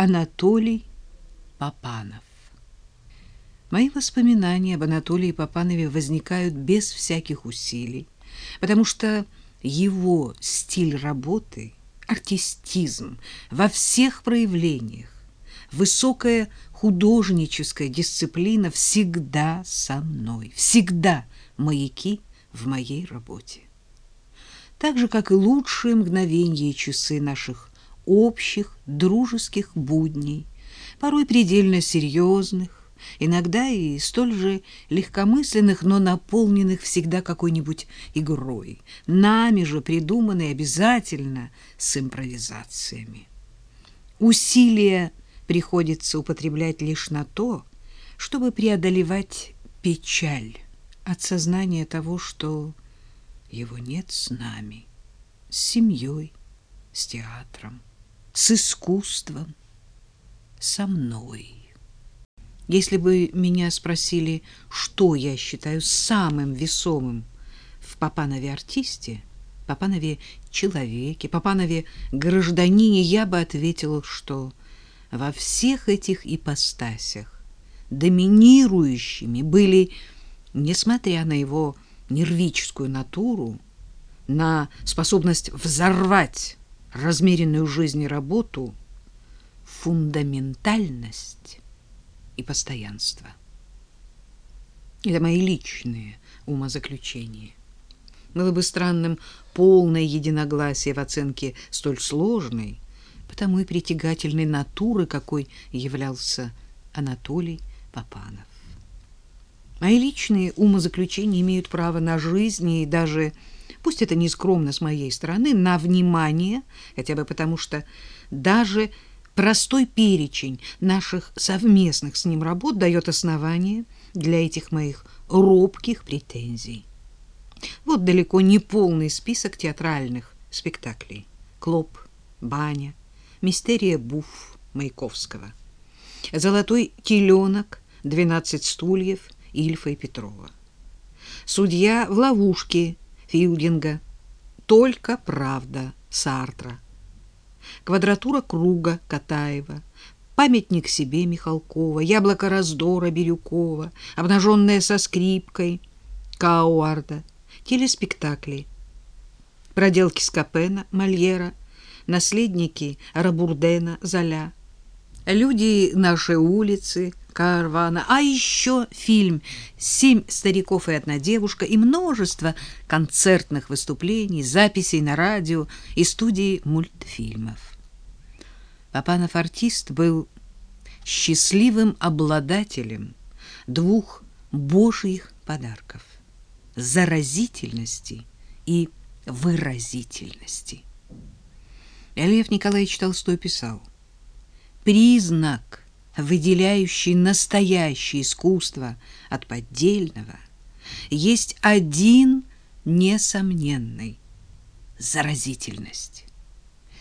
Анатолий Папанов. Мои воспоминания об Анатолии Папанове возникают без всяких усилий, потому что его стиль работы, артистизм во всех проявлениях, высокая художническая дисциплина всегда со мной, всегда маяки в моей работе. Так же, как и лучшие мгновения и часы наших общих дружеских будней, порой предельно серьезных, иногда и столь же легкомысленных, но наполненных всегда какой-нибудь игрой, нами же придуманной обязательно с импровизациями. Усилия приходится употреблять лишь на то, чтобы преодолевать печаль от сознания того, что его нет с нами, с семьей, с театром с искусством, со мной. Если бы меня спросили, что я считаю самым весомым в Папанове-артисте, Папанове-человеке, Папанове-гражданине, я бы ответила, что во всех этих ипостасях доминирующими были, несмотря на его нервическую натуру, на способность взорвать размеренную жизнь и работу, фундаментальность и постоянство. Это мои личные умозаключения. Было бы странным полное единогласие в оценке столь сложной, потому и притягательной натуры, какой являлся Анатолий Папанов. Мои личные умозаключения имеют право на жизнь и даже пусть это не скромно с моей стороны, на внимание, хотя бы потому что даже простой перечень наших совместных с ним работ дает основание для этих моих робких претензий. Вот далеко не полный список театральных спектаклей. «Клоп», «Баня», «Мистерия Буф» Маяковского, «Золотой теленок», «Двенадцать стульев» Ильфа и Петрова. «Судья в ловушке» Филдинга, только правда Сартра, квадратура круга Катаева, памятник себе Михалкова, яблоко раздора Бирюкова, обнаженная со скрипкой Кауарда, телеспектакли, проделки Скопена, Мольера, наследники Рабурдена, Золя, люди нашей улицы, Карвана, а еще фильм «Семь стариков и одна девушка» и множество концертных выступлений, записей на радио и студии мультфильмов. Папанов артист был счастливым обладателем двух божьих подарков — заразительности и выразительности. Лев Николаевич Толстой писал «Признак — выделяющий настоящее искусство от поддельного, есть один несомненный — заразительность.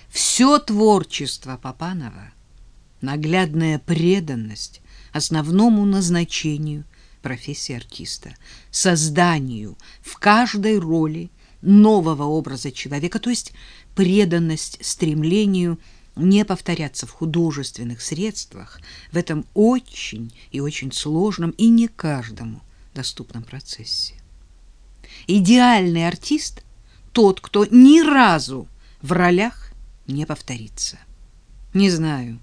Все творчество Папанова — наглядная преданность основному назначению профессии артиста, созданию в каждой роли нового образа человека, то есть преданность стремлению – не повторяться в художественных средствах в этом очень и очень сложном и не каждому доступном процессе. Идеальный артист — тот, кто ни разу в ролях не повторится. Не знаю,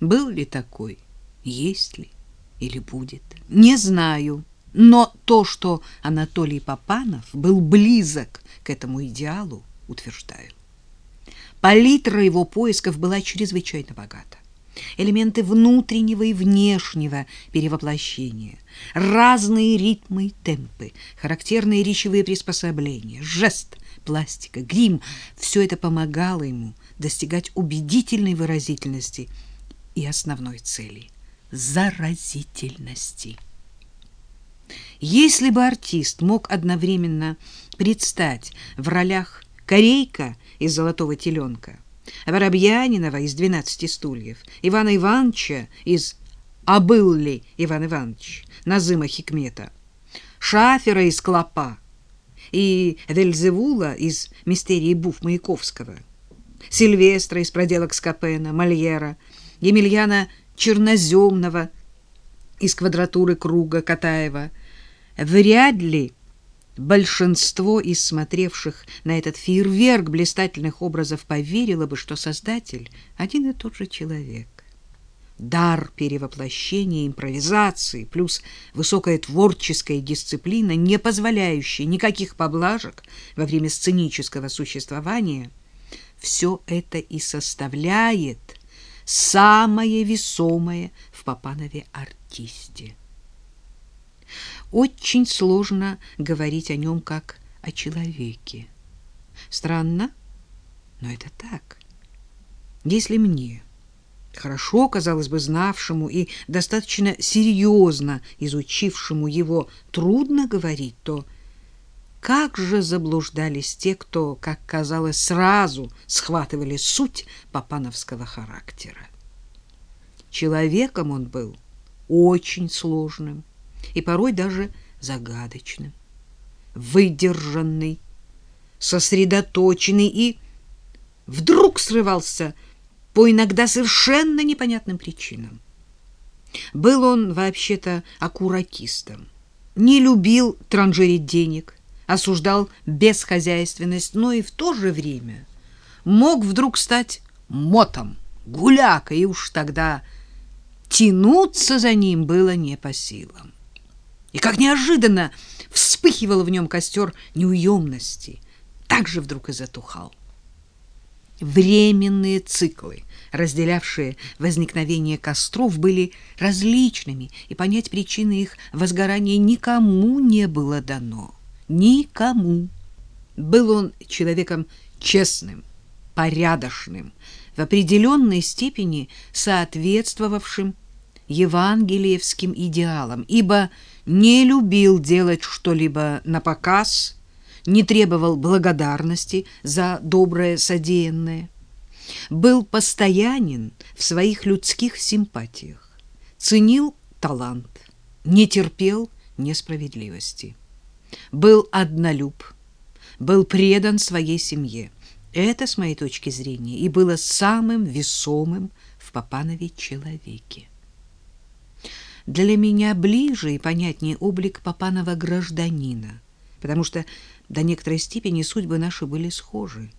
был ли такой, есть ли или будет. Не знаю, но то, что Анатолий Попанов был близок к этому идеалу, утверждаю. Палитра его поисков была чрезвычайно богата. Элементы внутреннего и внешнего перевоплощения, разные ритмы и темпы, характерные речевые приспособления, жест, пластика, грим — все это помогало ему достигать убедительной выразительности и основной цели — заразительности. Если бы артист мог одновременно предстать в ролях Корейка из «Золотого теленка», Воробьянинова из «Двенадцати стульев», Ивана Ивановича из «А был ли Иван Иванович?» Назыма Хикмета, Шафера из «Клопа» и Вельзевула из «Мистерии Буф» Маяковского, Сильвестра из «Проделок Скопена», Мольера, Емельяна Черноземного из квадратуры круга Катаева, вряд ли большинство из смотревших на этот фейерверк блистательных образов поверило бы, что создатель один и тот же человек. Дар перевоплощения, импровизации плюс высокая творческая дисциплина, не позволяющая никаких поблажек во время сценического существования, все это и составляет самое весомое в Папанове артисте. Очень сложно говорить о нем как о человеке. Странно, но это так. Если мне хорошо, казалось бы, знавшему и достаточно серьезно изучившему его трудно говорить, то как же заблуждались те, кто, как казалось, сразу схватывали суть папановского характера. Человеком он был очень сложным и порой даже загадочным, выдержанный, сосредоточенный и вдруг срывался по иногда совершенно непонятным причинам. Был он вообще-то аккуратистом, не любил транжирить денег, осуждал бесхозяйственность, но и в то же время мог вдруг стать мотом, гулякой, и уж тогда тянуться за ним было не по силам. И как неожиданно вспыхивал в нем костер неуемности, так же вдруг и затухал. Временные циклы, разделявшие возникновение костров, были различными, и понять причины их возгорания никому не было дано. Никому. Был он человеком честным, порядочным, в определенной степени соответствовавшим евангелиевским идеалам, ибо не любил делать что-либо на показ, не требовал благодарности за доброе содеянное, был постоянен в своих людских симпатиях, ценил талант, не терпел несправедливости, был однолюб, был предан своей семье. Это, с моей точки зрения, и было самым весомым в Папанове человеке. Для меня ближе и понятнее облик Папанова гражданина, потому что до некоторой степени судьбы наши были схожи.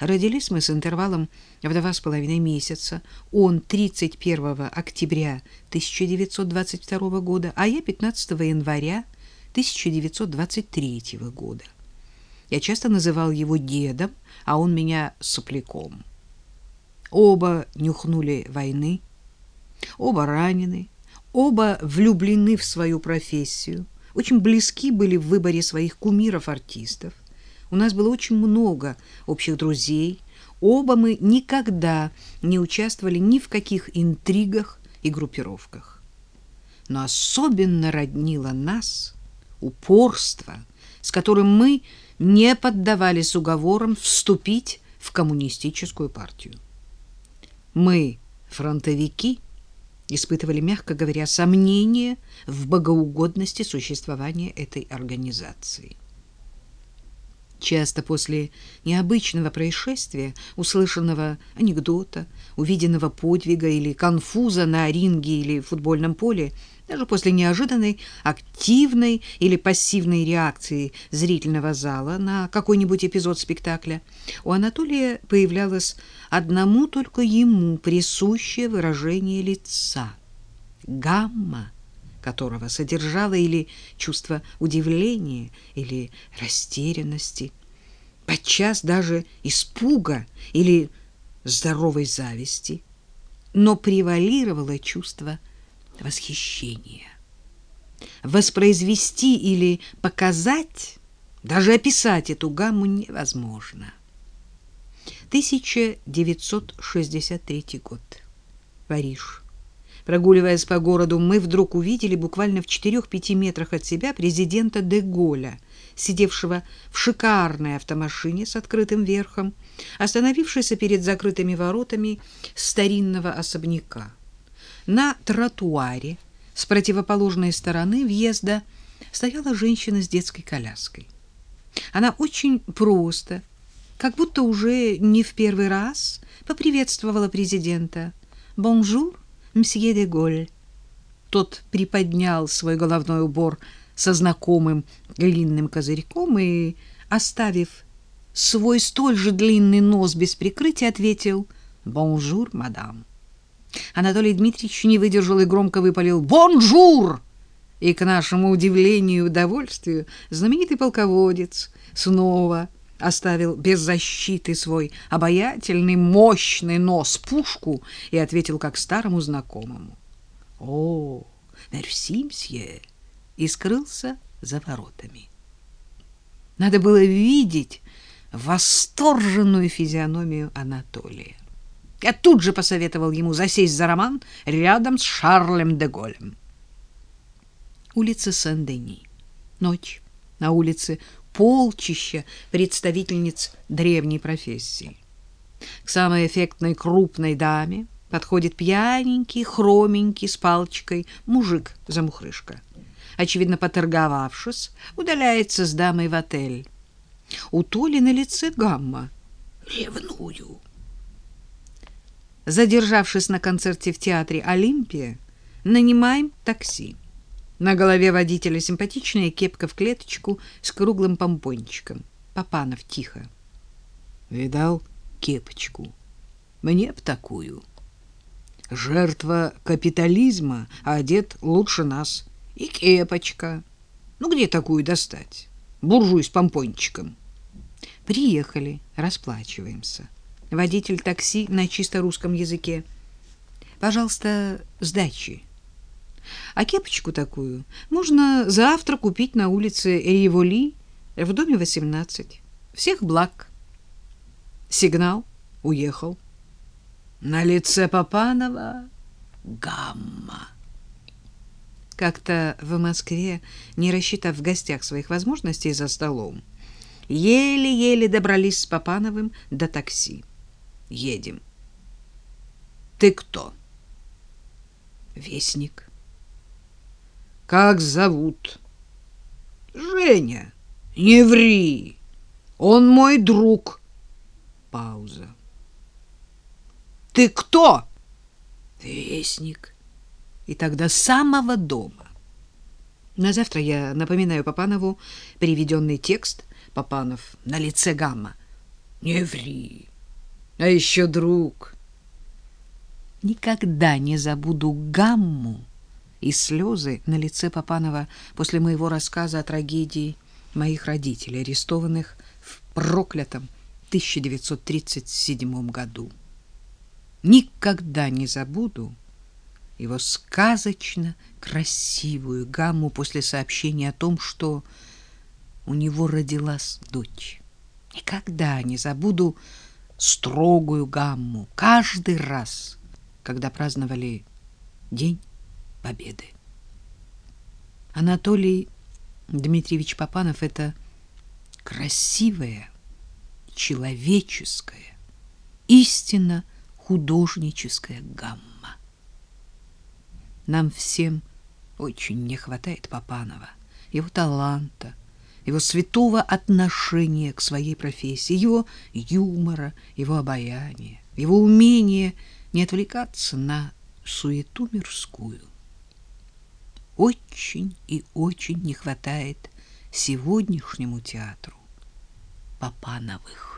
Родились мы с интервалом в два с половиной месяца. Он 31 октября 1922 года, а я 15 января 1923 года. Я часто называл его дедом, а он меня сопляком. Оба нюхнули войны, оба ранены, оба влюблены в свою профессию, очень близки были в выборе своих кумиров-артистов. У нас было очень много общих друзей. Оба мы никогда не участвовали ни в каких интригах и группировках. Но особенно роднило нас упорство, с которым мы не поддавались уговорам вступить в коммунистическую партию. Мы, фронтовики, испытывали, мягко говоря, сомнения в богоугодности существования этой организации. Часто после необычного происшествия, услышанного анекдота, увиденного подвига или конфуза на ринге или футбольном поле, даже после неожиданной активной или пассивной реакции зрительного зала на какой-нибудь эпизод спектакля, у Анатолия появлялось одному только ему присущее выражение лица — гамма, которого содержало или чувство удивления, или растерянности, подчас даже испуга или здоровой зависти, но превалировало чувство восхищения. Воспроизвести или показать, даже описать эту гамму невозможно. 1963 год. Париж. Прогуливаясь по городу, мы вдруг увидели буквально в 4-5 метрах от себя президента де Голля, сидевшего в шикарной автомашине с открытым верхом, остановившейся перед закрытыми воротами старинного особняка. На тротуаре с противоположной стороны въезда стояла женщина с детской коляской. Она очень просто, как будто уже не в первый раз, поприветствовала президента – «Bonjour, monsieur de Gaulle». Тот приподнял свой головной убор со знакомым длинным козырьком и, оставив свой столь же длинный нос без прикрытия, ответил «Bonjour, madame». Анатолий Дмитриевич не выдержал и громко выпалил «Bonjour!» И, к нашему удивлению и удовольствию, знаменитый полководец снова оставил без защиты свой обаятельный, мощный нос пушку и ответил как старому знакомому. «О, мерси, мсье!» и скрылся за воротами. Надо было видеть восторженную физиономию Анатолия. Я тут же посоветовал ему засесть за роман рядом с Шарлем де Голем. Улица Сен-Дени. Ночь. На улице полчища представительниц древней профессии. К самой эффектной крупной даме подходит пьяненький, хроменький, с палочкой мужик-замухрышка. Очевидно, поторговавшись, удаляется с дамой в отель. У Толи на лице гамма. Ревную. Задержавшись на концерте в театре «Олимпия», нанимаем такси. На голове водителя симпатичная кепка в клеточку с круглым помпончиком. Папанов тихо. Видал кепочку? Мне б такую. Жертва капитализма, а одет лучше нас. И кепочка. Ну где такую достать? Буржуй с помпончиком. Приехали, расплачиваемся. Водитель такси на чисто русском языке. Пожалуйста, сдачи. А кепочку такую можно завтра купить на улице Риволи в доме 18. Всех благ. Сигнал уехал. На лице Папанова гамма. Как-то в Москве, не рассчитав в гостях своих возможностей за столом, еле-еле добрались с Папановым до такси едем. Ты кто? Вестник. Как зовут? Женя. Не ври. Он мой друг. Пауза. Ты кто? Вестник. И тогда самого дома. На завтра я напоминаю Папанову переведенный текст. Папанов на лице гамма. Не ври. А еще друг. Никогда не забуду гамму и слезы на лице Папанова после моего рассказа о трагедии моих родителей, арестованных в проклятом 1937 году. Никогда не забуду его сказочно красивую гамму после сообщения о том, что у него родилась дочь. Никогда не забуду строгую гамму каждый раз, когда праздновали День Победы. Анатолий Дмитриевич Попанов — это красивая, человеческая, истинно художническая гамма. Нам всем очень не хватает Попанова, его таланта, его святого отношения к своей профессии, его юмора, его обаяния, его умения не отвлекаться на суету мирскую. Очень и очень не хватает сегодняшнему театру Папановых.